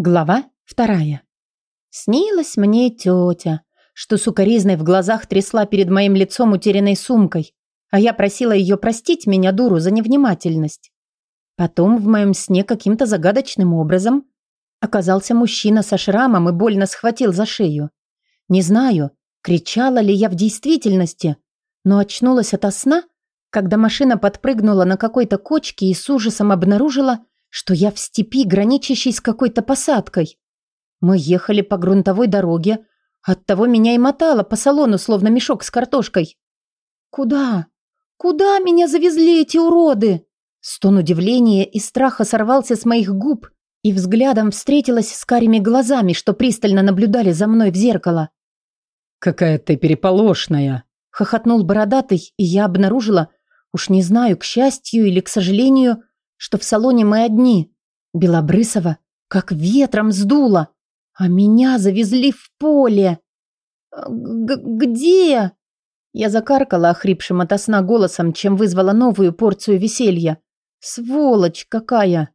Глава вторая. Снилась мне тетя, что сукоризной в глазах трясла перед моим лицом утерянной сумкой, а я просила ее простить меня, дуру, за невнимательность. Потом в моем сне каким-то загадочным образом оказался мужчина со шрамом и больно схватил за шею. Не знаю, кричала ли я в действительности, но очнулась ото сна, когда машина подпрыгнула на какой-то кочке и с ужасом обнаружила, что я в степи, граничащей с какой-то посадкой. Мы ехали по грунтовой дороге, оттого меня и мотало по салону, словно мешок с картошкой. «Куда? Куда меня завезли эти уроды?» Стон удивления и страха сорвался с моих губ и взглядом встретилась с карими глазами, что пристально наблюдали за мной в зеркало. «Какая ты переполошная!» — хохотнул бородатый, и я обнаружила, уж не знаю, к счастью или к сожалению, что в салоне мы одни. Белобрысова как ветром сдуло, а меня завезли в поле. Г «Где?» Я закаркала охрипшим ото сна голосом, чем вызвала новую порцию веселья. «Сволочь какая!»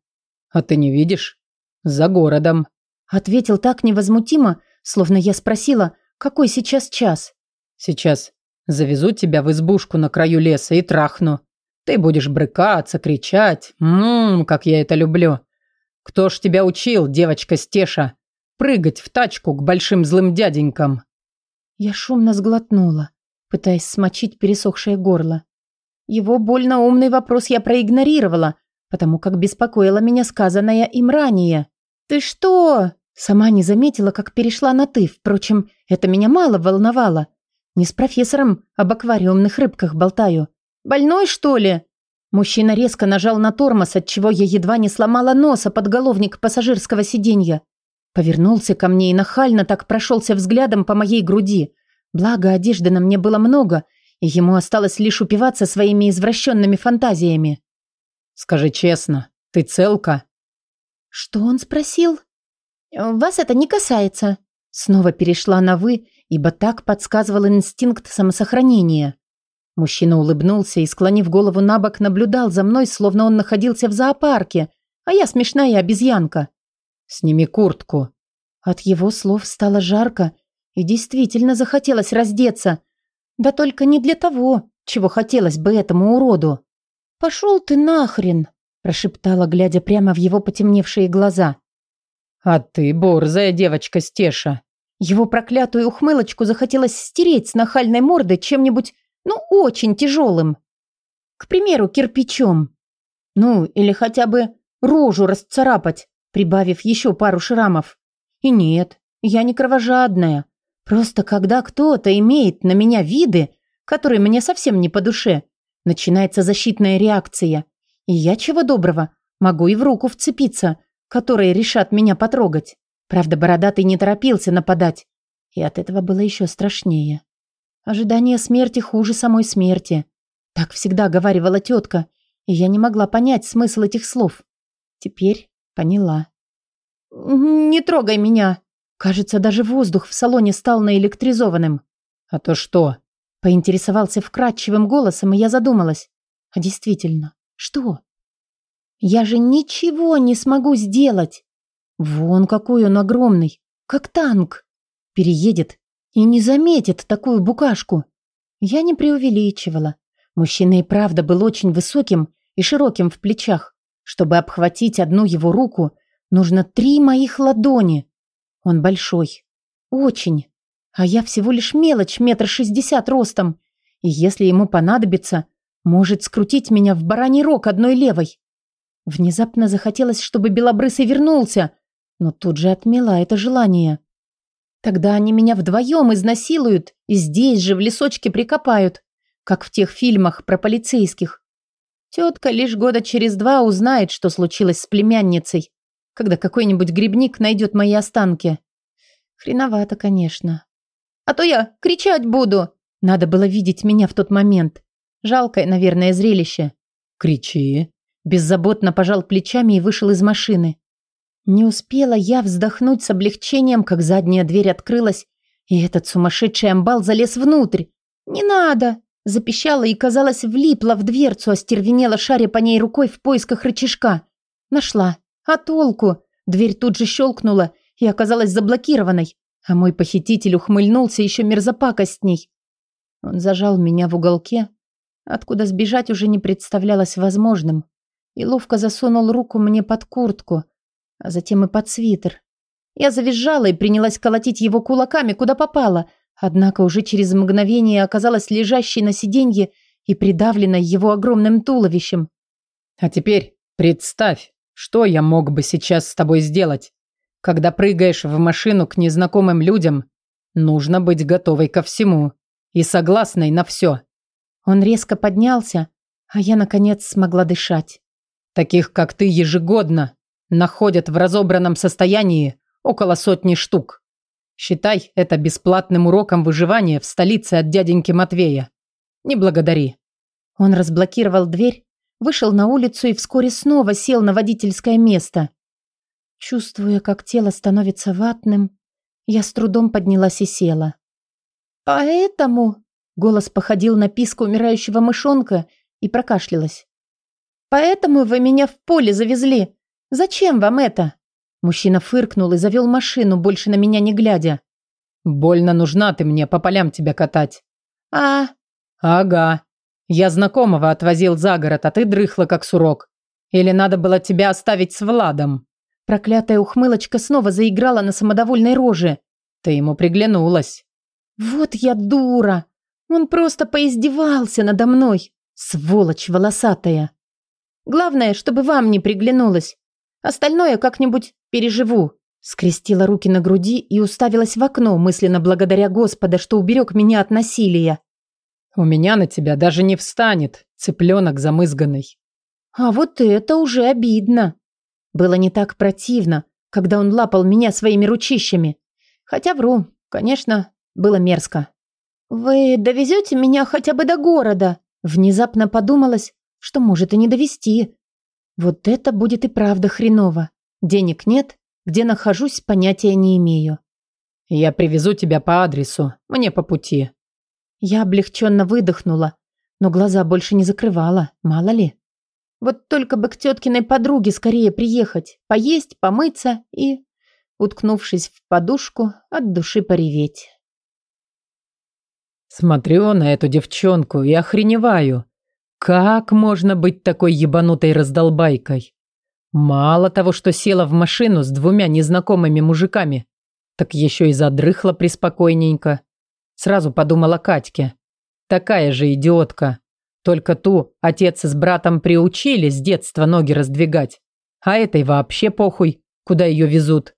«А ты не видишь? За городом!» Ответил так невозмутимо, словно я спросила, какой сейчас час. «Сейчас завезу тебя в избушку на краю леса и трахну. Ты будешь брыкаться, кричать. Ммм, как я это люблю. Кто ж тебя учил, девочка Стеша, прыгать в тачку к большим злым дяденькам?» Я шумно сглотнула, пытаясь смочить пересохшее горло. Его больно умный вопрос я проигнорировала, потому как беспокоило меня сказанное им ранее. «Ты что?» Сама не заметила, как перешла на «ты». Впрочем, это меня мало волновало. Не с профессором об аквариумных рыбках болтаю. Больной, что ли?» Мужчина резко нажал на тормоз, отчего я едва не сломала носа подголовник пассажирского сиденья. Повернулся ко мне и нахально так прошелся взглядом по моей груди. Благо, одежды на мне было много, и ему осталось лишь упиваться своими извращенными фантазиями. «Скажи честно, ты целка?» «Что он спросил?» «Вас это не касается». Снова перешла на «вы», ибо так подсказывал инстинкт самосохранения. Мужчина улыбнулся и, склонив голову на бок, наблюдал за мной, словно он находился в зоопарке, а я смешная обезьянка. «Сними куртку». От его слов стало жарко, и действительно захотелось раздеться. Да только не для того, чего хотелось бы этому уроду. «Пошел ты нахрен!» – прошептала, глядя прямо в его потемневшие глаза. «А ты борзая девочка, Стеша!» Его проклятую ухмылочку захотелось стереть с нахальной морды чем-нибудь ну, очень тяжелым. К примеру, кирпичом. Ну, или хотя бы рожу расцарапать, прибавив еще пару шрамов. И нет, я не кровожадная. Просто когда кто-то имеет на меня виды, которые мне совсем не по душе, начинается защитная реакция. И я, чего доброго, могу и в руку вцепиться, которые решат меня потрогать. Правда, бородатый не торопился нападать. И от этого было еще страшнее. Ожидание смерти хуже самой смерти. Так всегда говаривала тетка, и я не могла понять смысл этих слов. Теперь поняла. «Не трогай меня!» Кажется, даже воздух в салоне стал наэлектризованным. «А то что?» Поинтересовался вкрадчивым голосом, и я задумалась. «А действительно, что?» «Я же ничего не смогу сделать!» Вон какой он огромный, как танк. Переедет и не заметит такую букашку. Я не преувеличивала. Мужчина и правда был очень высоким и широким в плечах. Чтобы обхватить одну его руку, нужно три моих ладони. Он большой. Очень. А я всего лишь мелочь метр шестьдесят ростом. И если ему понадобится, может скрутить меня в бараний рог одной левой. Внезапно захотелось, чтобы Белобрысый вернулся, но тут же отмела это желание. Тогда они меня вдвоем изнасилуют и здесь же в лесочке прикопают, как в тех фильмах про полицейских. Тетка лишь года через два узнает, что случилось с племянницей, когда какой-нибудь грибник найдет мои останки. Хреновато, конечно. А то я кричать буду. Надо было видеть меня в тот момент. Жалкое, наверное, зрелище. Кричи. Беззаботно пожал плечами и вышел из машины. Не успела я вздохнуть с облегчением, как задняя дверь открылась, и этот сумасшедший амбал залез внутрь. «Не надо!» – запищала и, казалось, влипла в дверцу, остервенела шаря по ней рукой в поисках рычажка. Нашла. А толку? Дверь тут же щелкнула и оказалась заблокированной, а мой похититель ухмыльнулся еще мерзопакостней. Он зажал меня в уголке, откуда сбежать уже не представлялось возможным, и ловко засунул руку мне под куртку, а затем и под свитер. Я завизжала и принялась колотить его кулаками, куда попало, однако уже через мгновение оказалась лежащей на сиденье и придавленной его огромным туловищем. «А теперь представь, что я мог бы сейчас с тобой сделать. Когда прыгаешь в машину к незнакомым людям, нужно быть готовой ко всему и согласной на все». Он резко поднялся, а я, наконец, смогла дышать. «Таких, как ты, ежегодно находят в разобранном состоянии около сотни штук. Считай это бесплатным уроком выживания в столице от дяденьки Матвея. Не благодари». Он разблокировал дверь, вышел на улицу и вскоре снова сел на водительское место. Чувствуя, как тело становится ватным, я с трудом поднялась и села. «Поэтому...» — голос походил на писк умирающего мышонка и прокашлялась. «Поэтому вы меня в поле завезли. Зачем вам это?» Мужчина фыркнул и завел машину, больше на меня не глядя. «Больно нужна ты мне по полям тебя катать». «А...» «Ага. Я знакомого отвозил за город, а ты дрыхла, как сурок. Или надо было тебя оставить с Владом?» Проклятая ухмылочка снова заиграла на самодовольной роже. «Ты ему приглянулась». «Вот я дура! Он просто поиздевался надо мной, сволочь волосатая. Главное, чтобы вам не приглянулось. Остальное как-нибудь переживу». Скрестила руки на груди и уставилась в окно, мысленно благодаря Господа, что уберег меня от насилия. «У меня на тебя даже не встанет, цыпленок замызганный». «А вот это уже обидно. Было не так противно, когда он лапал меня своими ручищами. Хотя вру, конечно, было мерзко. «Вы довезете меня хотя бы до города?» Внезапно подумалось, что может и не довести. Вот это будет и правда хреново. Денег нет, где нахожусь, понятия не имею. Я привезу тебя по адресу, мне по пути. Я облегченно выдохнула, но глаза больше не закрывала, мало ли. Вот только бы к теткиной подруге скорее приехать, поесть, помыться и, уткнувшись в подушку, от души пореветь. Смотрю на эту девчонку и охреневаю. Как можно быть такой ебанутой раздолбайкой? Мало того, что села в машину с двумя незнакомыми мужиками, так еще и задрыхла приспокойненько. Сразу подумала Катьке. Такая же идиотка. Только ту отец с братом приучили с детства ноги раздвигать. А этой вообще похуй, куда ее везут.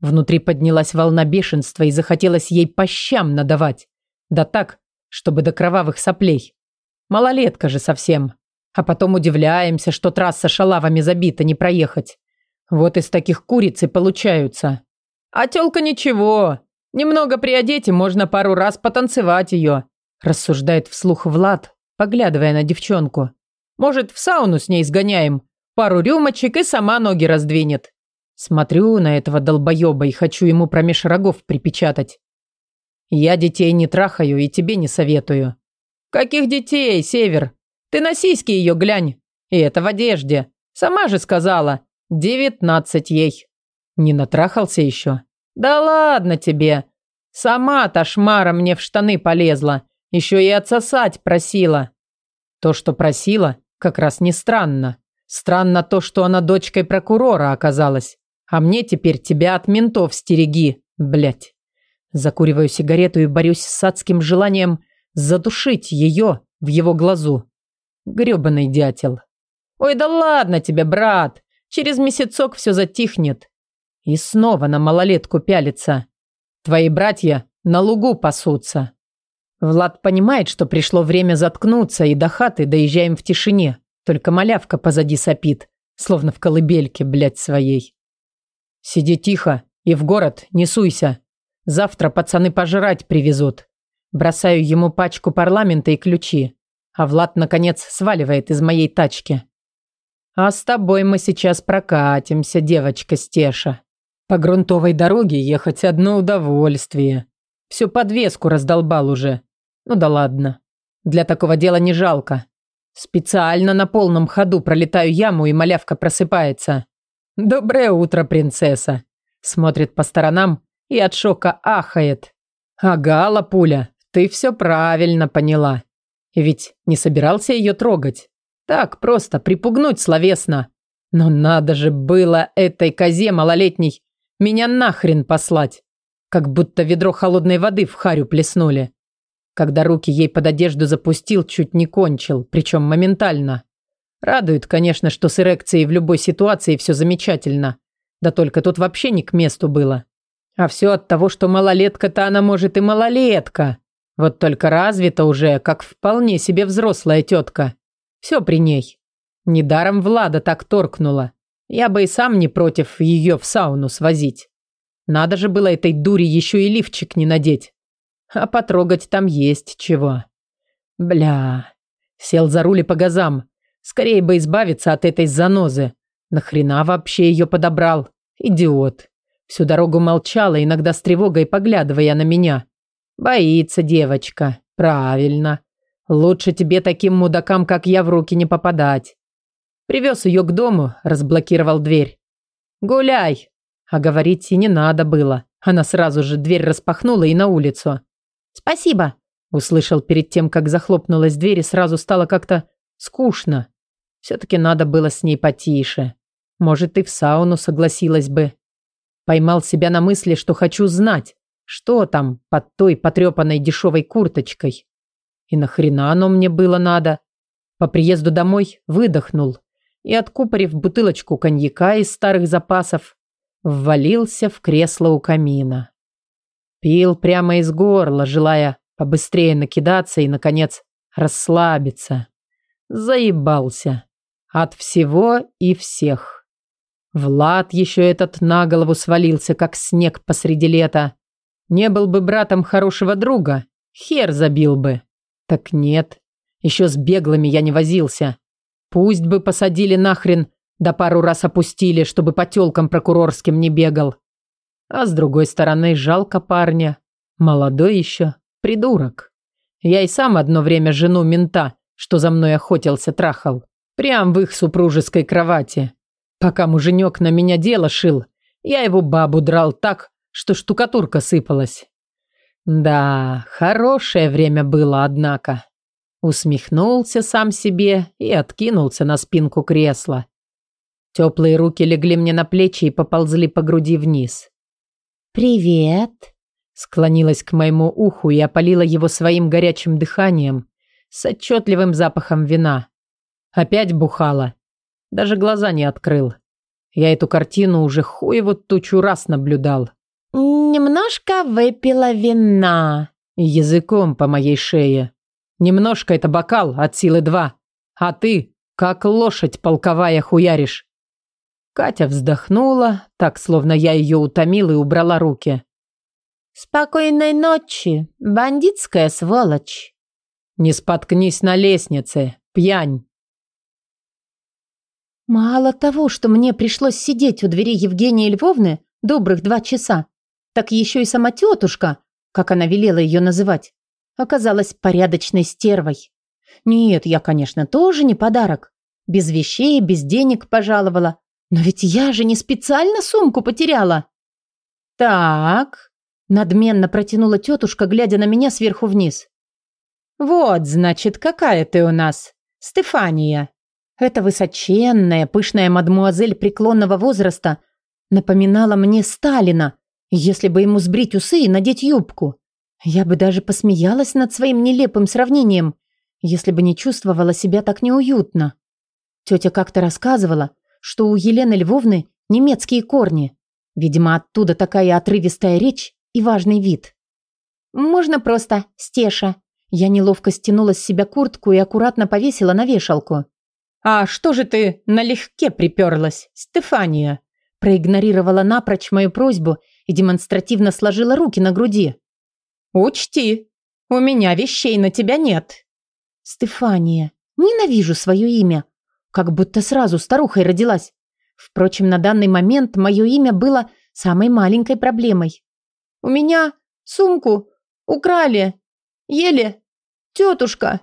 Внутри поднялась волна бешенства и захотелось ей по щам надавать. Да так, чтобы до кровавых соплей. Малолетка же совсем. А потом удивляемся, что трасса шалавами забита, не проехать. Вот из таких куриц и получаются. А тёлка ничего. Немного приодеть и можно пару раз потанцевать ее. Рассуждает вслух Влад, поглядывая на девчонку. Может, в сауну с ней сгоняем? Пару рюмочек и сама ноги раздвинет. Смотрю на этого долбоеба и хочу ему промеж рогов припечатать. Я детей не трахаю и тебе не советую. «Каких детей, Север? Ты на сиськи ее глянь. И это в одежде. Сама же сказала. Девятнадцать ей». «Не натрахался еще?» «Да ладно тебе. Сама-то шмара мне в штаны полезла. Еще и отсосать просила». То, что просила, как раз не странно. Странно то, что она дочкой прокурора оказалась. А мне теперь тебя от ментов стереги, блядь. Закуриваю сигарету и борюсь с адским желанием задушить ее в его глазу. Грёбаный дятел. «Ой, да ладно тебе, брат! Через месяцок все затихнет!» И снова на малолетку пялится. «Твои братья на лугу пасутся!» Влад понимает, что пришло время заткнуться, и до хаты доезжаем в тишине. Только малявка позади сопит, словно в колыбельке, блядь, своей. «Сиди тихо и в город не суйся. Завтра пацаны пожрать привезут. Бросаю ему пачку парламента и ключи. А Влад, наконец, сваливает из моей тачки. А с тобой мы сейчас прокатимся, девочка Стеша. По грунтовой дороге ехать одно удовольствие. Всю подвеску раздолбал уже. Ну да ладно. Для такого дела не жалко. Специально на полном ходу пролетаю яму, и малявка просыпается. «Доброе утро, принцесса!» Смотрит по сторонам и от шока ахает. «Ага, Лапуля, ты все правильно поняла. Ведь не собирался ее трогать. Так просто припугнуть словесно. Но надо же было этой козе малолетней меня нахрен послать. Как будто ведро холодной воды в харю плеснули. Когда руки ей под одежду запустил, чуть не кончил, причем моментально. Радует, конечно, что с эрекцией в любой ситуации все замечательно. Да только тут вообще не к месту было. А все от того, что малолетка-то она может и малолетка. Вот только развита уже, как вполне себе взрослая тетка. Все при ней. Недаром Влада так торкнула. Я бы и сам не против ее в сауну свозить. Надо же было этой дуре еще и лифчик не надеть. А потрогать там есть чего. Бля. Сел за руль и по газам. Скорее бы избавиться от этой занозы. Нахрена вообще ее подобрал? Идиот. Всю дорогу молчала, иногда с тревогой поглядывая на меня. Боится девочка. Правильно. Лучше тебе таким мудакам, как я, в руки не попадать. Привез ее к дому, разблокировал дверь. «Гуляй!» А говорить и не надо было. Она сразу же дверь распахнула и на улицу. «Спасибо!» Услышал перед тем, как захлопнулась дверь, и сразу стало как-то скучно. Все-таки надо было с ней потише. Может, и в сауну согласилась бы. Поймал себя на мысли, что хочу знать, что там под той потрепанной дешевой курточкой. И нахрена оно мне было надо? По приезду домой выдохнул и, откупорив бутылочку коньяка из старых запасов, ввалился в кресло у камина. Пил прямо из горла, желая побыстрее накидаться и, наконец, расслабиться. Заебался. От всего и всех. Влад еще этот на голову свалился, как снег посреди лета. Не был бы братом хорошего друга, хер забил бы. Так нет, еще с беглыми я не возился. Пусть бы посадили нахрен, да пару раз опустили, чтобы по тёлкам прокурорским не бегал. А с другой стороны, жалко парня. Молодой еще, придурок. Я и сам одно время жену мента, что за мной охотился, трахал. Прям в их супружеской кровати. Пока муженек на меня дело шил, я его бабу драл так, что штукатурка сыпалась. Да, хорошее время было, однако. Усмехнулся сам себе и откинулся на спинку кресла. Теплые руки легли мне на плечи и поползли по груди вниз. «Привет!» Склонилась к моему уху и опалила его своим горячим дыханием с отчетливым запахом вина. Опять бухала. Даже глаза не открыл. Я эту картину уже хуево тучу раз наблюдал. «Немножко выпила вина». Языком по моей шее. Немножко это бокал от силы два. А ты, как лошадь полковая, хуяришь. Катя вздохнула, так, словно я ее утомил и убрала руки. «Спокойной ночи, бандитская сволочь!» «Не споткнись на лестнице, пьянь!» Мало того, что мне пришлось сидеть у двери Евгении Львовны добрых два часа, так еще и сама тетушка, как она велела ее называть, оказалась порядочной стервой. Нет, я, конечно, тоже не подарок. Без вещей, без денег пожаловала. Но ведь я же не специально сумку потеряла. Так, надменно протянула тетушка, глядя на меня сверху вниз. Вот, значит, какая ты у нас, Стефания. Эта высоченная, пышная мадмуазель преклонного возраста напоминала мне Сталина, если бы ему сбрить усы и надеть юбку. Я бы даже посмеялась над своим нелепым сравнением, если бы не чувствовала себя так неуютно. Тетя как-то рассказывала, что у Елены Львовны немецкие корни. Видимо, оттуда такая отрывистая речь и важный вид. «Можно просто, Стеша». Я неловко стянула с себя куртку и аккуратно повесила на вешалку. «А что же ты налегке приперлась, Стефания?» Проигнорировала напрочь мою просьбу и демонстративно сложила руки на груди. «Учти, у меня вещей на тебя нет». «Стефания, ненавижу свое имя. Как будто сразу старухой родилась. Впрочем, на данный момент мое имя было самой маленькой проблемой. У меня сумку украли. Еле. Тетушка.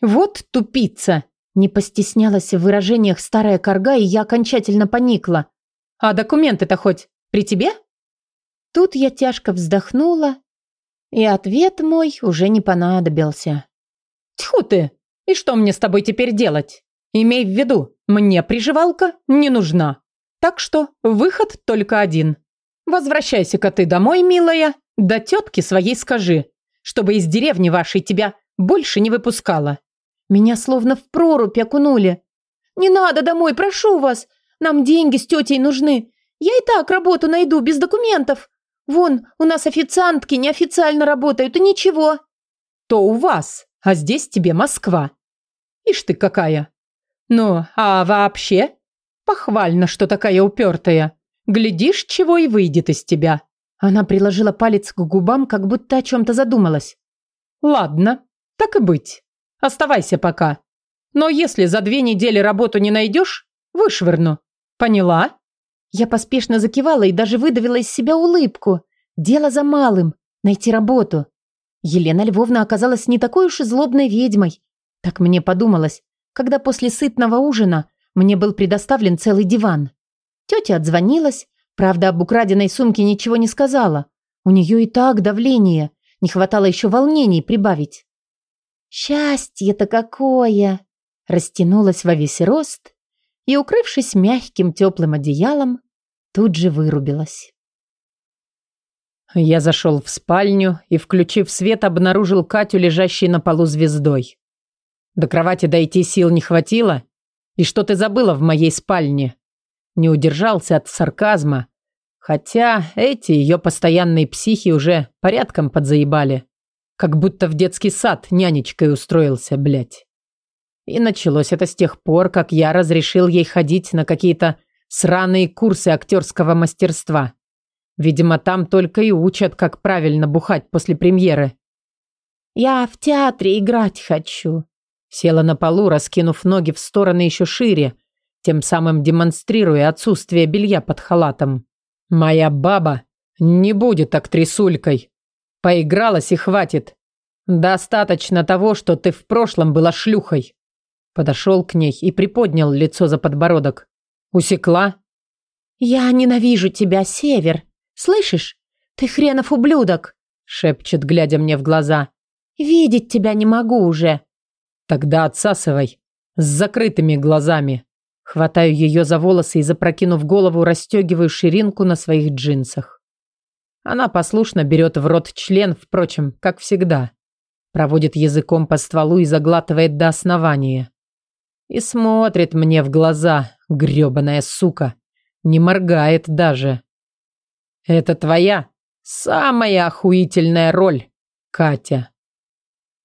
Вот тупица. Не постеснялась в выражениях старая корга, и я окончательно поникла. А документы-то хоть при тебе? Тут я тяжко вздохнула, и ответ мой уже не понадобился. Тьфу ты! И что мне с тобой теперь делать? Имей в виду, мне приживалка не нужна. Так что выход только один. Возвращайся-ка ты домой, милая, да тетке своей скажи, чтобы из деревни вашей тебя больше не выпускала. Меня словно в прорубь окунули. Не надо домой, прошу вас. Нам деньги с тетей нужны. Я и так работу найду без документов. Вон, у нас официантки неофициально работают, и ничего. То у вас, а здесь тебе Москва. Ишь ты какая. Ну, а вообще? Похвально, что такая упертая. Глядишь, чего и выйдет из тебя. Она приложила палец к губам, как будто о чем-то задумалась. Ладно, так и быть. Оставайся пока. Но если за две недели работу не найдешь, вышвырну. Поняла? Я поспешно закивала и даже выдавила из себя улыбку. Дело за малым – найти работу. Елена Львовна оказалась не такой уж и злобной ведьмой. Так мне подумалось, когда после сытного ужина мне был предоставлен целый диван. Тетя отзвонилась, правда, об украденной сумке ничего не сказала. У нее и так давление, не хватало еще волнений прибавить. «Счастье-то какое!» Растянулась во весь рост и, укрывшись мягким теплым одеялом, тут же вырубилась. Я зашел в спальню и, включив свет, обнаружил Катю, лежащей на полу звездой. До кровати дойти сил не хватило? И что ты забыла в моей спальне? Не удержался от сарказма, хотя эти ее постоянные психи уже порядком подзаебали. Как будто в детский сад нянечкой устроился, блядь. И началось это с тех пор, как я разрешил ей ходить на какие-то сраные курсы актерского мастерства. Видимо, там только и учат, как правильно бухать после премьеры. «Я в театре играть хочу», Села на полу, раскинув ноги в стороны еще шире, тем самым демонстрируя отсутствие белья под халатом. «Моя баба не будет актрисулькой. Поигралась и хватит. Достаточно того, что ты в прошлом была шлюхой». Подошел к ней и приподнял лицо за подбородок. «Усекла?» «Я ненавижу тебя, Север. Слышишь? Ты хренов ублюдок!» шепчет, глядя мне в глаза. «Видеть тебя не могу уже. Тогда отсасывай. С закрытыми глазами. Хватаю ее за волосы и, запрокинув голову, расстегиваю ширинку на своих джинсах. Она послушно берет в рот член, впрочем, как всегда. Проводит языком по стволу и заглатывает до основания. И смотрит мне в глаза, грёбаная сука. Не моргает даже. Это твоя самая охуительная роль, Катя.